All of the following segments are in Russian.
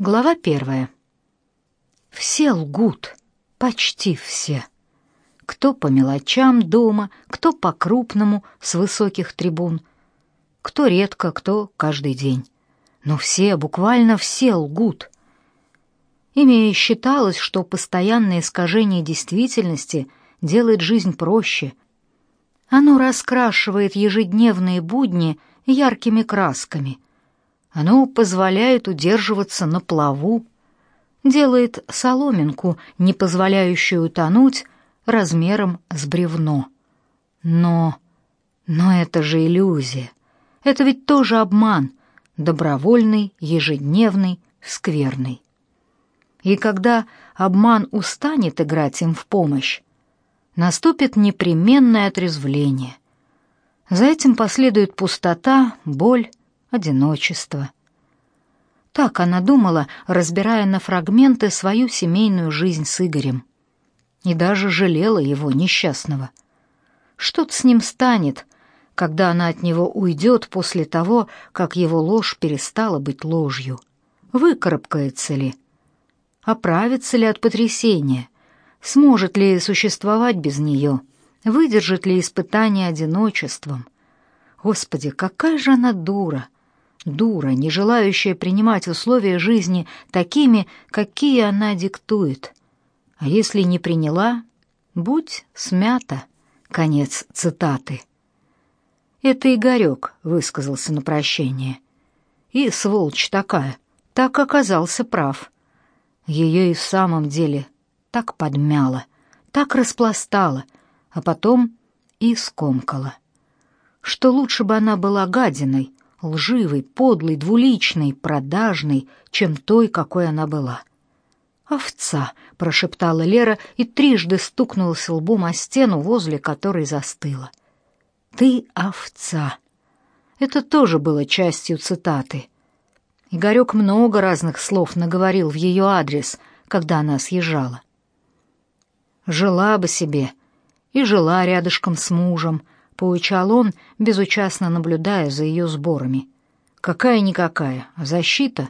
Глава первая. Все лгут, почти все. Кто по мелочам дома, кто по-крупному с высоких трибун, кто редко, кто каждый день. Но все, буквально все лгут. Ими считалось, что постоянное искажение действительности делает жизнь проще. Оно раскрашивает ежедневные будни яркими красками — оно позволяет удерживаться на плаву, делает соломинку, не позволяющую утонуть, размером с бревно. Но... но это же иллюзия. Это ведь тоже обман, добровольный, ежедневный, скверный. И когда обман устанет играть им в помощь, наступит непременное отрезвление. За этим последует пустота, боль, одиночество. Так она думала, разбирая на фрагменты свою семейную жизнь с Игорем. И даже жалела его несчастного. Что-то с ним станет, когда она от него уйдет после того, как его ложь перестала быть ложью. Выкарабкается ли? Оправится ли от потрясения? Сможет ли существовать без нее? Выдержит ли испытание одиночеством? Господи, какая же она дура! Дура, не желающая принимать условия жизни такими, какие она диктует. А если не приняла, будь смята. Конец цитаты. Это Игорек высказался на прощение. И сволочь такая, так оказался прав. Ее и в самом деле так подмяла, так распластала, а потом и скомкала. Что лучше бы она была гадиной, лживой, подлой, двуличной, продажной, чем той, какой она была. «Овца!» — прошептала Лера и трижды стукнулась лбом о стену, возле которой застыла. «Ты овца!» Это тоже было частью цитаты. Игорек много разных слов наговорил в ее адрес, когда она съезжала. «Жила бы себе» и жила рядышком с мужем, поучал он, безучастно наблюдая за ее сборами. Какая-никакая, защита.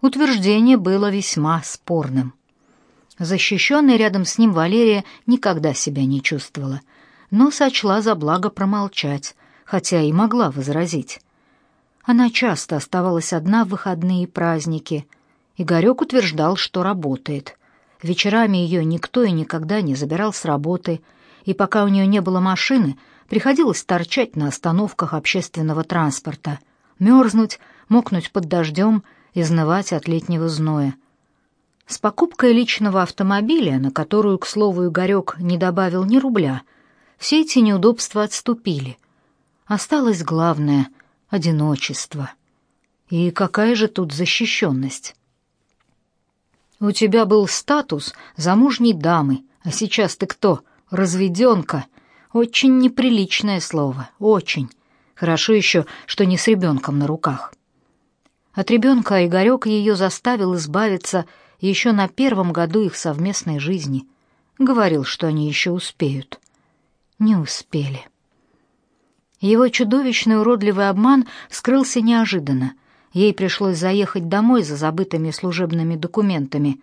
Утверждение было весьма спорным. Защищенная рядом с ним Валерия никогда себя не чувствовала, но сочла за благо промолчать, хотя и могла возразить. Она часто оставалась одна в выходные праздники. Игорек утверждал, что работает. Вечерами ее никто и никогда не забирал с работы, и пока у нее не было машины, Приходилось торчать на остановках общественного транспорта, мерзнуть, мокнуть под дождем, изнывать от летнего зноя. С покупкой личного автомобиля, на которую, к слову, Игорек не добавил ни рубля, все эти неудобства отступили. Осталось главное — одиночество. И какая же тут защищенность? У тебя был статус замужней дамы, а сейчас ты кто? Разведенка — очень неприличное слово, очень. Хорошо еще, что не с ребенком на руках. От ребенка Игорек ее заставил избавиться еще на первом году их совместной жизни. Говорил, что они еще успеют. Не успели. Его чудовищный уродливый обман скрылся неожиданно. Ей пришлось заехать домой за забытыми служебными документами,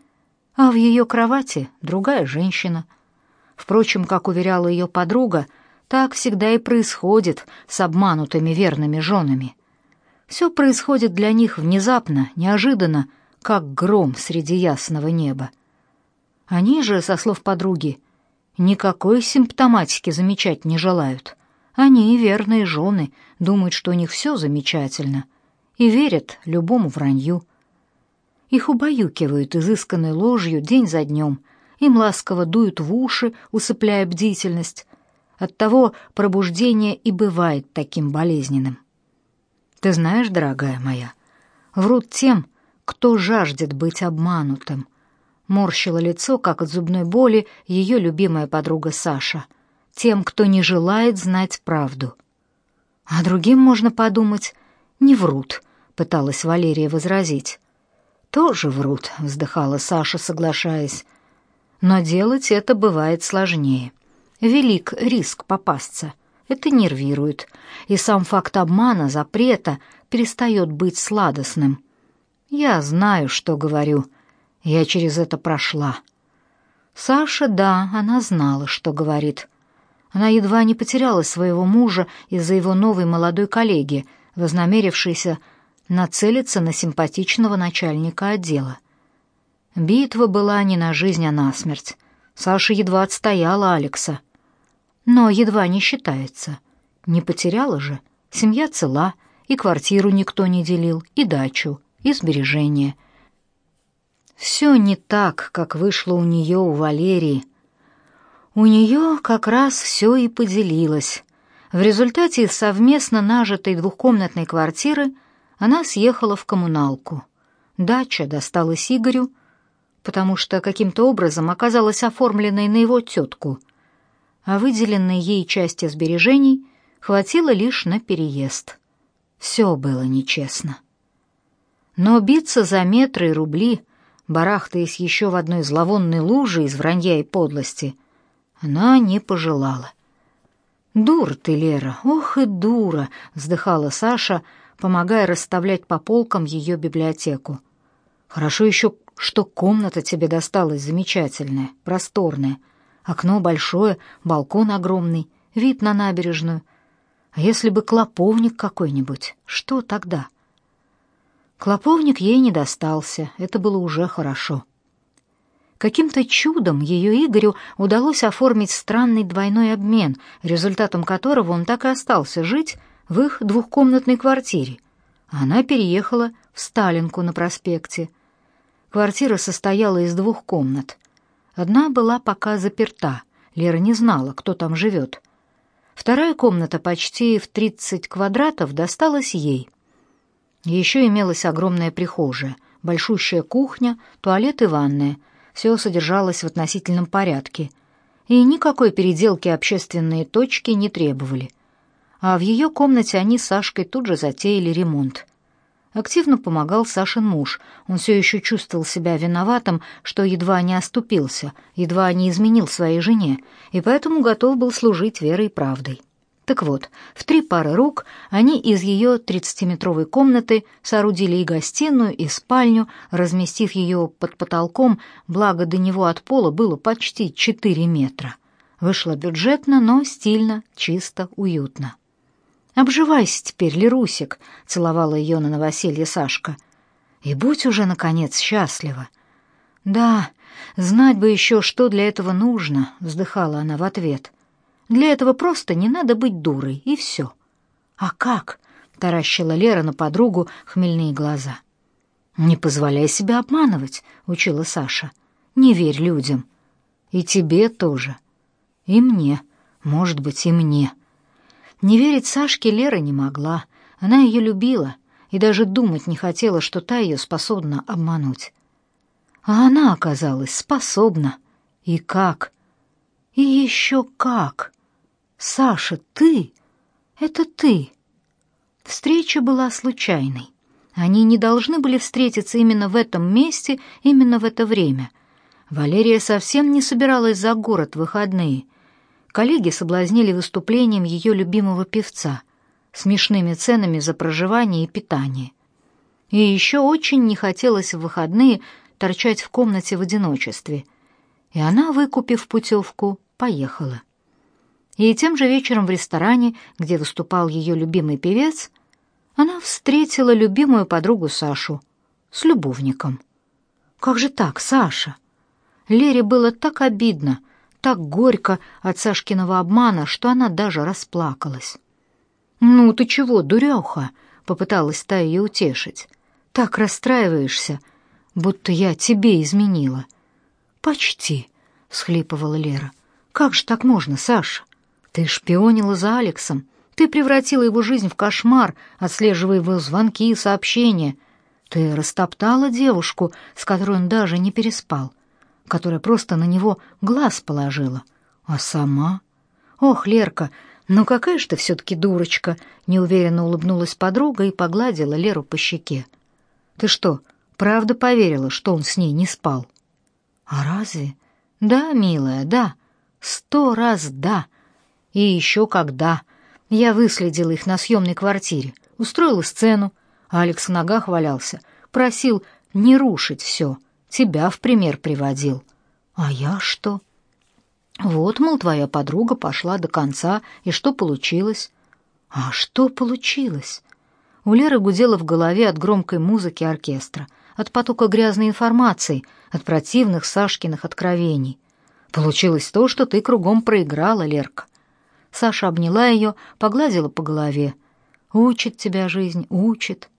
а в ее кровати другая женщина — Впрочем, как уверяла ее подруга, так всегда и происходит с обманутыми верными женами. Все происходит для них внезапно, неожиданно, как гром среди ясного неба. Они же, со слов подруги, никакой симптоматики замечать не желают. Они и верные жены, думают, что у них все замечательно, и верят любому вранью. Их убаюкивают изысканной ложью день за днем — им ласково дуют в уши, усыпляя бдительность. Оттого пробуждение и бывает таким болезненным. Ты знаешь, дорогая моя, врут тем, кто жаждет быть обманутым. Морщила лицо, как от зубной боли, ее любимая подруга Саша. Тем, кто не желает знать правду. А другим можно подумать, не врут, пыталась Валерия возразить. Тоже врут, вздыхала Саша, соглашаясь. Но делать это бывает сложнее. Велик риск попасться. Это нервирует, и сам факт обмана, запрета перестает быть сладостным. Я знаю, что говорю. Я через это прошла. Саша, да, она знала, что говорит. Она едва не потеряла своего мужа из-за его новой молодой коллеги, вознамерившейся нацелиться на симпатичного начальника отдела. Битва была не на жизнь, а на смерть. Саша едва отстояла Алекса. Но едва не считается. Не потеряла же. Семья цела, и квартиру никто не делил, и дачу, и сбережения. Все не так, как вышло у нее у Валерии. У нее как раз все и поделилось. В результате совместно нажитой двухкомнатной квартиры она съехала в коммуналку. Дача досталась Игорю, потому что каким-то образом оказалась оформленной на его тетку, а выделенной ей части сбережений хватило лишь на переезд. Все было нечестно. Но биться за метры и рубли, барахтаясь еще в одной зловонной луже из вранья и подлости, она не пожелала. «Дура ты, Лера, ох и дура!» — вздыхала Саша, помогая расставлять по полкам ее библиотеку. «Хорошо еще, что комната тебе досталась замечательная, просторная. Окно большое, балкон огромный, вид на набережную — а если бы клоповник какой-нибудь, что тогда? Клоповник ей не достался, это было уже хорошо. Каким-то чудом ее Игорю удалось оформить странный двойной обмен, результатом которого он так и остался жить в их двухкомнатной квартире. Она переехала в Сталинку на проспекте. Квартира состояла из двух комнат. Одна была пока заперта, Лера не знала, кто там живет. Вторая комната почти в 30 квадратов досталась ей. Еще имелась огромная прихожая, большущая кухня, туалет и ванная. Все содержалось в относительном порядке. И никакой переделки общественные точки не требовали. А в ее комнате они с Сашкой тут же затеяли ремонт. Активно помогал Сашин муж. Он все еще чувствовал себя виноватым, что едва не оступился, едва не изменил своей жене, и поэтому готов был служить верой и правдой. Так вот, в три пары рук они из ее тридцатиметровой комнаты соорудили и гостиную, и спальню, разместив ее под потолком, благо до него от пола было почти четыре метра. Вышло бюджетно, но стильно, чисто, уютно. Обживайся теперь, Лерусик, целовала ее на новоселье Сашка. И будь уже наконец счастлива. Да, знать бы еще, что для этого нужно, вздыхала она в ответ. Для этого просто не надо быть дурой, и все. А как? таращила Лера на подругу хмельные глаза. Не позволяй себя обманывать, учила Саша. Не верь людям. И тебе тоже. И мне, может быть, и мне. Не верить Сашке Лера не могла. Она ее любила и даже думать не хотела, что та ее способна обмануть. А она оказалась способна. И как? И еще как? Саша, ты? Это ты? Встреча была случайной. Они не должны были встретиться именно в этом месте, именно в это время. Валерия совсем не собиралась за город в выходные — Коллеги соблазнили выступлением ее любимого певца, смешными ценами за проживание и питание. И еще очень не хотелось в выходные торчать в комнате в одиночестве. И она, выкупив путевку, поехала. И тем же вечером в ресторане, где выступал ее любимый певец, она встретила любимую подругу Сашу с любовником. Как же так, Саша? Лере было так обидно, так горько от Сашкиного обмана, что она даже расплакалась. «Ну ты чего, дурёха?» — попыталась та ее утешить. «Так расстраиваешься, будто я тебе изменила». «Почти», — всхлипывала Лера. «Как же так можно, Саша? Ты шпионила за Алексом, ты превратила его жизнь в кошмар, отслеживая его звонки и сообщения. Ты растоптала девушку, с которой он даже не переспал которая просто на него глаз положила. А сама? Ох, Лерка, ну какая ж ты все-таки дурочка, неуверенно улыбнулась подруга и погладила Леру по щеке. Ты что, правда поверила, что он с ней не спал? А разве? Да, милая, да. Сто раз да. И еще когда. Я выследила их на съемной квартире, устроила сцену. Алекс в ногах валялся, просил не рушить все, тебя в пример приводил. А я что? Вот, мол, твоя подруга пошла до конца, и что получилось? А что получилось? У Леры гудело в голове от громкой музыки оркестра, от потока грязной информации, от противных Сашкиных откровений. Получилось то, что ты кругом проиграла, Лерка. Саша обняла ее, погладила по голове. Учит тебя жизнь, учит.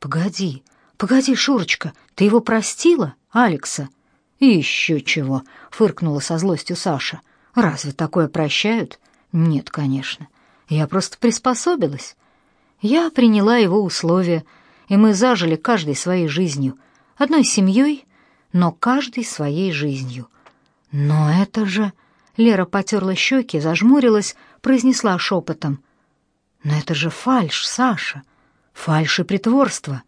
Погоди, погоди, Шурочка, ты его простила, Алекса? И еще чего, фыркнула со злостью Саша. Разве такое прощают? Нет, конечно. Я просто приспособилась. Я приняла его условия, и мы зажили каждой своей жизнью, одной семьей, но каждой своей жизнью. Но это же... Лера потерла щеки, зажмурилась, произнесла шепотом. «Но это же фальшь, Саша, фальшь и притворство».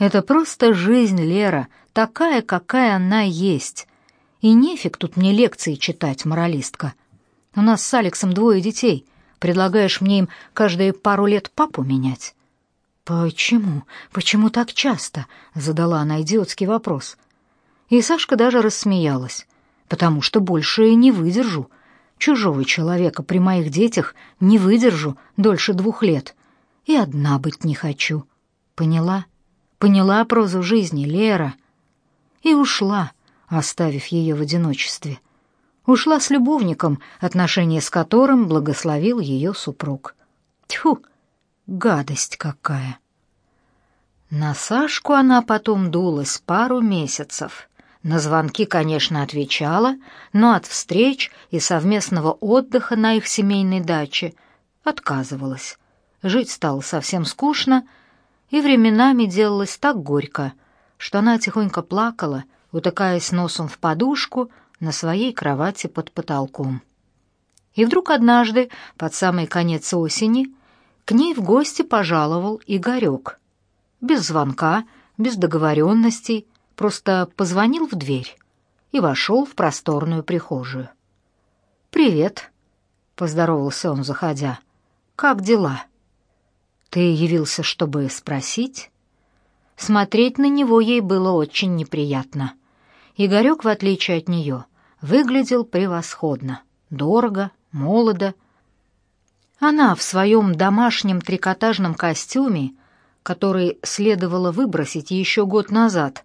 «Это просто жизнь, Лера, такая, какая она есть. И нефиг тут мне лекции читать, моралистка. У нас с Алексом двое детей. Предлагаешь мне им каждые пару лет папу менять?» «Почему? Почему так часто?» — задала она идиотский вопрос. И Сашка даже рассмеялась потому что больше не выдержу. Чужого человека при моих детях не выдержу дольше двух лет. И одна быть не хочу. Поняла? Поняла прозу жизни, Лера. И ушла, оставив ее в одиночестве. Ушла с любовником, отношения с которым благословил ее супруг. Тьфу, гадость какая! На Сашку она потом дулась пару месяцев — на звонки, конечно, отвечала, но от встреч и совместного отдыха на их семейной даче отказывалась. Жить стало совсем скучно, и временами делалось так горько, что она тихонько плакала, утыкаясь носом в подушку на своей кровати под потолком. И вдруг однажды, под самый конец осени, к ней в гости пожаловал Игорек. Без звонка, без договоренностей, просто позвонил в дверь и вошел в просторную прихожую. «Привет», — поздоровался он, заходя. «Как дела?» «Ты явился, чтобы спросить?» Смотреть на него ей было очень неприятно. Игорек, в отличие от нее, выглядел превосходно, дорого, молодо. Она в своем домашнем трикотажном костюме, который следовало выбросить еще год назад,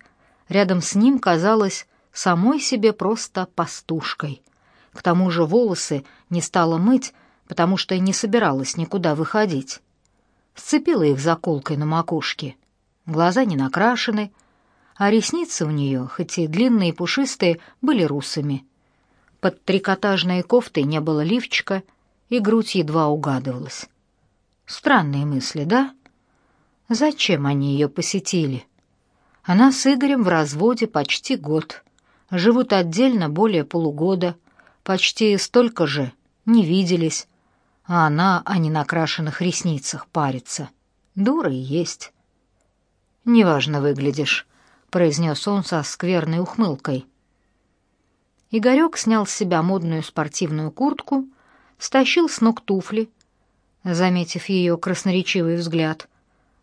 Рядом с ним казалась самой себе просто пастушкой. К тому же волосы не стала мыть, потому что не собиралась никуда выходить. Сцепила их заколкой на макушке. Глаза не накрашены, а ресницы у нее, хоть и длинные и пушистые, были русыми. Под трикотажной кофтой не было лифчика, и грудь едва угадывалась. Странные мысли, да? Зачем они ее посетили? Она с Игорем в разводе почти год. Живут отдельно более полугода. Почти столько же не виделись. А она о ненакрашенных ресницах парится. Дура и есть. «Неважно выглядишь», — произнес он со скверной ухмылкой. Игорек снял с себя модную спортивную куртку, стащил с ног туфли, заметив ее красноречивый взгляд.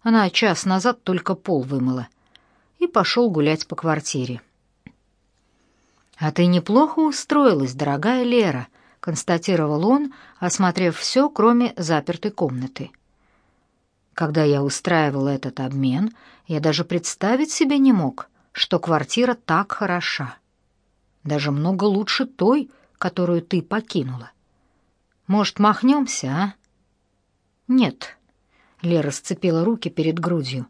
Она час назад только пол вымыла — и пошел гулять по квартире. «А ты неплохо устроилась, дорогая Лера», — констатировал он, осмотрев все, кроме запертой комнаты. Когда я устраивал этот обмен, я даже представить себе не мог, что квартира так хороша. Даже много лучше той, которую ты покинула. Может, махнемся, а? Нет. Лера сцепила руки перед грудью.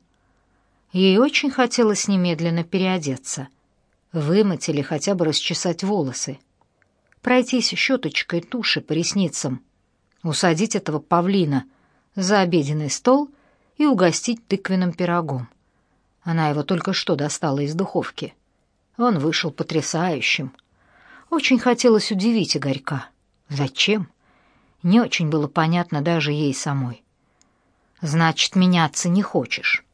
Ей очень хотелось немедленно переодеться, вымыть или хотя бы расчесать волосы, пройтись щеточкой туши по ресницам, усадить этого павлина за обеденный стол и угостить тыквенным пирогом. Она его только что достала из духовки. Он вышел потрясающим. Очень хотелось удивить Игорька. Зачем? Не очень было понятно даже ей самой. «Значит, меняться не хочешь?»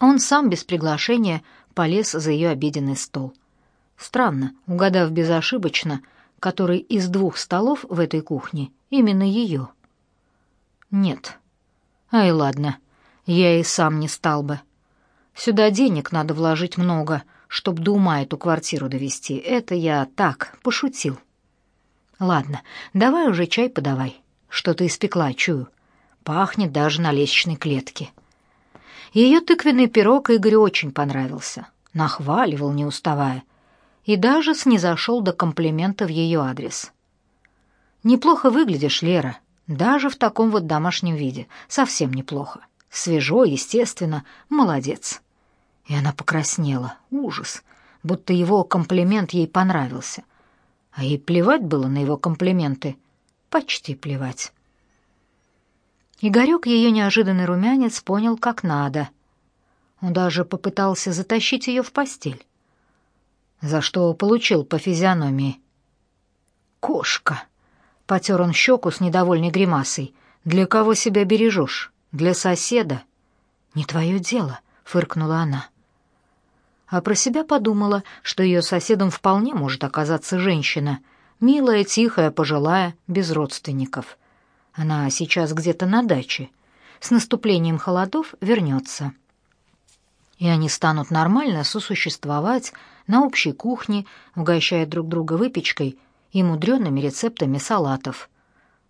Он сам без приглашения полез за ее обеденный стол. Странно, угадав безошибочно, который из двух столов в этой кухне именно ее. Нет. Ай, ладно, я и сам не стал бы. Сюда денег надо вложить много, чтоб до ума эту квартиру довести. Это я так, пошутил. Ладно, давай уже чай подавай. Что-то испекла, чую. Пахнет даже на лестничной клетке. Ее тыквенный пирог Игорю очень понравился. Нахваливал, не уставая. И даже снизошел до комплимента в ее адрес. «Неплохо выглядишь, Лера, даже в таком вот домашнем виде. Совсем неплохо. Свежо, естественно, молодец». И она покраснела. Ужас. Будто его комплимент ей понравился. А ей плевать было на его комплименты. Почти плевать. Игорек ее неожиданный румянец понял как надо. Он даже попытался затащить ее в постель. За что получил по физиономии. «Кошка!» — потер он щеку с недовольной гримасой. «Для кого себя бережешь? Для соседа?» «Не твое дело», — фыркнула она а про себя подумала, что ее соседом вполне может оказаться женщина, милая, тихая, пожилая, без родственников. Она сейчас где-то на даче. С наступлением холодов вернется. И они станут нормально сосуществовать на общей кухне, угощая друг друга выпечкой и мудреными рецептами салатов.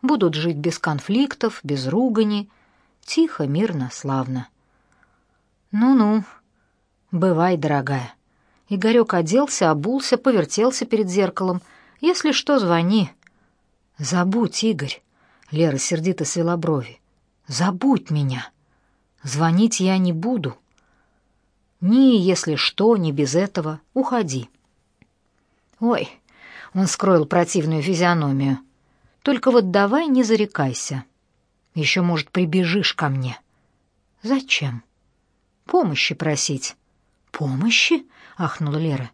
Будут жить без конфликтов, без ругани, тихо, мирно, славно. Ну-ну, «Бывай, дорогая». Игорек оделся, обулся, повертелся перед зеркалом. «Если что, звони». «Забудь, Игорь». Лера сердито свела брови. «Забудь меня. Звонить я не буду. Ни если что, ни без этого. Уходи». «Ой», — он скроил противную физиономию. «Только вот давай не зарекайся. Еще, может, прибежишь ко мне». «Зачем?» «Помощи просить». «Помощи?» — ахнула Лера.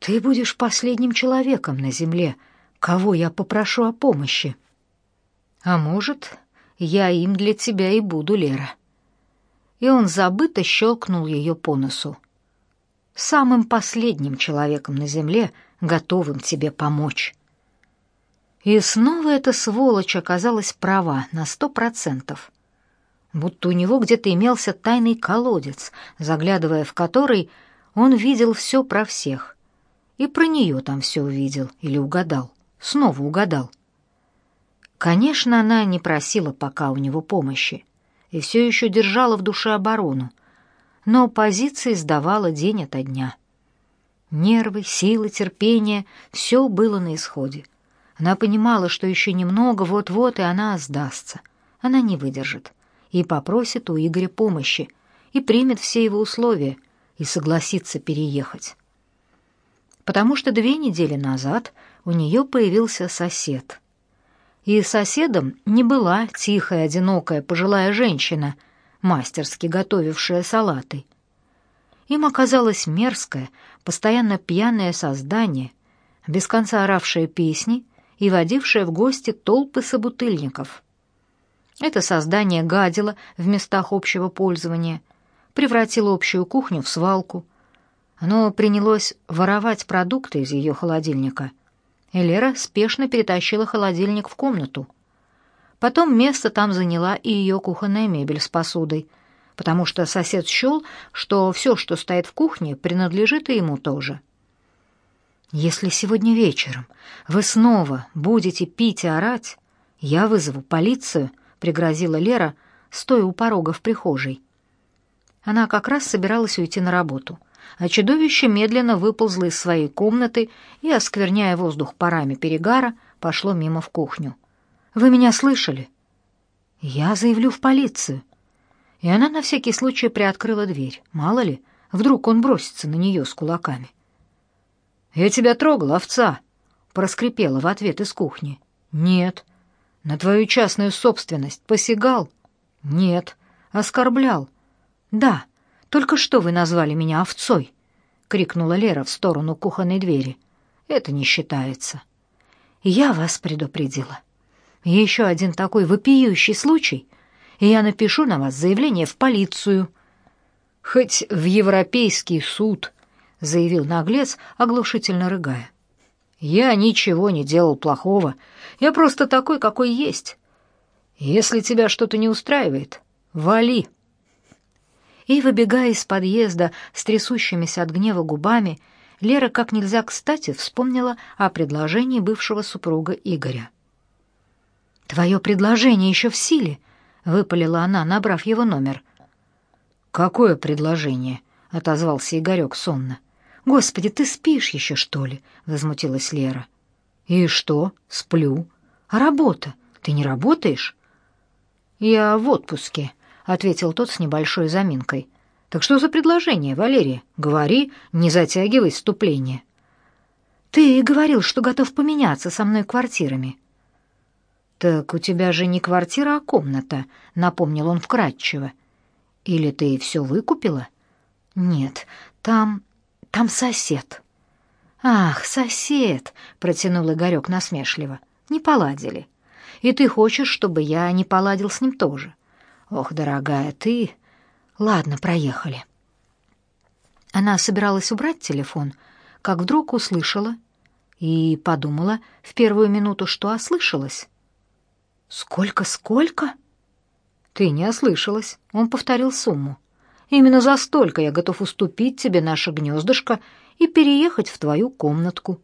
«Ты будешь последним человеком на земле, кого я попрошу о помощи». «А может, я им для тебя и буду, Лера». И он забыто щелкнул ее по носу. «Самым последним человеком на земле, готовым тебе помочь». И снова эта сволочь оказалась права на сто процентов будто у него где-то имелся тайный колодец, заглядывая в который он видел все про всех. И про нее там все увидел или угадал, снова угадал. Конечно, она не просила пока у него помощи и все еще держала в душе оборону, но позиции сдавала день ото дня. Нервы, силы, терпение — все было на исходе. Она понимала, что еще немного, вот-вот, и она сдастся. Она не выдержит и попросит у Игоря помощи, и примет все его условия, и согласится переехать. Потому что две недели назад у нее появился сосед. И соседом не была тихая, одинокая пожилая женщина, мастерски готовившая салаты. Им оказалось мерзкое, постоянно пьяное создание, без конца оравшее песни и водившее в гости толпы собутыльников. Это создание гадило в местах общего пользования, превратило общую кухню в свалку. Оно принялось воровать продукты из ее холодильника. И Лера спешно перетащила холодильник в комнату. Потом место там заняла и ее кухонная мебель с посудой, потому что сосед счел, что все, что стоит в кухне, принадлежит и ему тоже. «Если сегодня вечером вы снова будете пить и орать, я вызову полицию», пригрозила Лера, стоя у порога в прихожей. Она как раз собиралась уйти на работу, а чудовище медленно выползло из своей комнаты и, оскверняя воздух парами перегара, пошло мимо в кухню. «Вы меня слышали?» «Я заявлю в полицию». И она на всякий случай приоткрыла дверь. Мало ли, вдруг он бросится на нее с кулаками. «Я тебя трогал, овца!» — проскрипела в ответ из кухни. «Нет», на твою частную собственность посягал? Нет. Оскорблял? Да. Только что вы назвали меня овцой, крикнула Лера в сторону кухонной двери. Это не считается. Я вас предупредила. Еще один такой вопиющий случай, и я напишу на вас заявление в полицию. Хоть в европейский суд, заявил наглец, оглушительно рыгая. Я ничего не делал плохого. Я просто такой, какой есть. Если тебя что-то не устраивает, вали. И, выбегая из подъезда с трясущимися от гнева губами, Лера как нельзя кстати вспомнила о предложении бывшего супруга Игоря. «Твое предложение еще в силе», — выпалила она, набрав его номер. «Какое предложение?» — отозвался Игорек сонно. «Господи, ты спишь еще, что ли?» — возмутилась Лера. «И что? Сплю. А работа? Ты не работаешь?» «Я в отпуске», — ответил тот с небольшой заминкой. «Так что за предложение, Валерия? Говори, не затягивай вступление». «Ты говорил, что готов поменяться со мной квартирами». «Так у тебя же не квартира, а комната», — напомнил он вкратчиво. «Или ты все выкупила?» «Нет, там... там сосед». «Ах, сосед!» — протянул Игорек насмешливо. «Не поладили. И ты хочешь, чтобы я не поладил с ним тоже? Ох, дорогая, ты... Ладно, проехали». Она собиралась убрать телефон, как вдруг услышала и подумала в первую минуту, что ослышалась. «Сколько, сколько?» «Ты не ослышалась», — он повторил сумму. «Именно за столько я готов уступить тебе наше гнездышко и переехать в твою комнатку.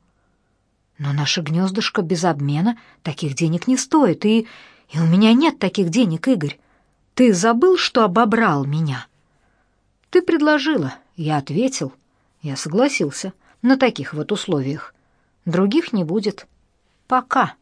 Но наше гнездышко без обмена таких денег не стоит, и... и у меня нет таких денег, Игорь. Ты забыл, что обобрал меня? Ты предложила, я ответил, я согласился на таких вот условиях. Других не будет. Пока.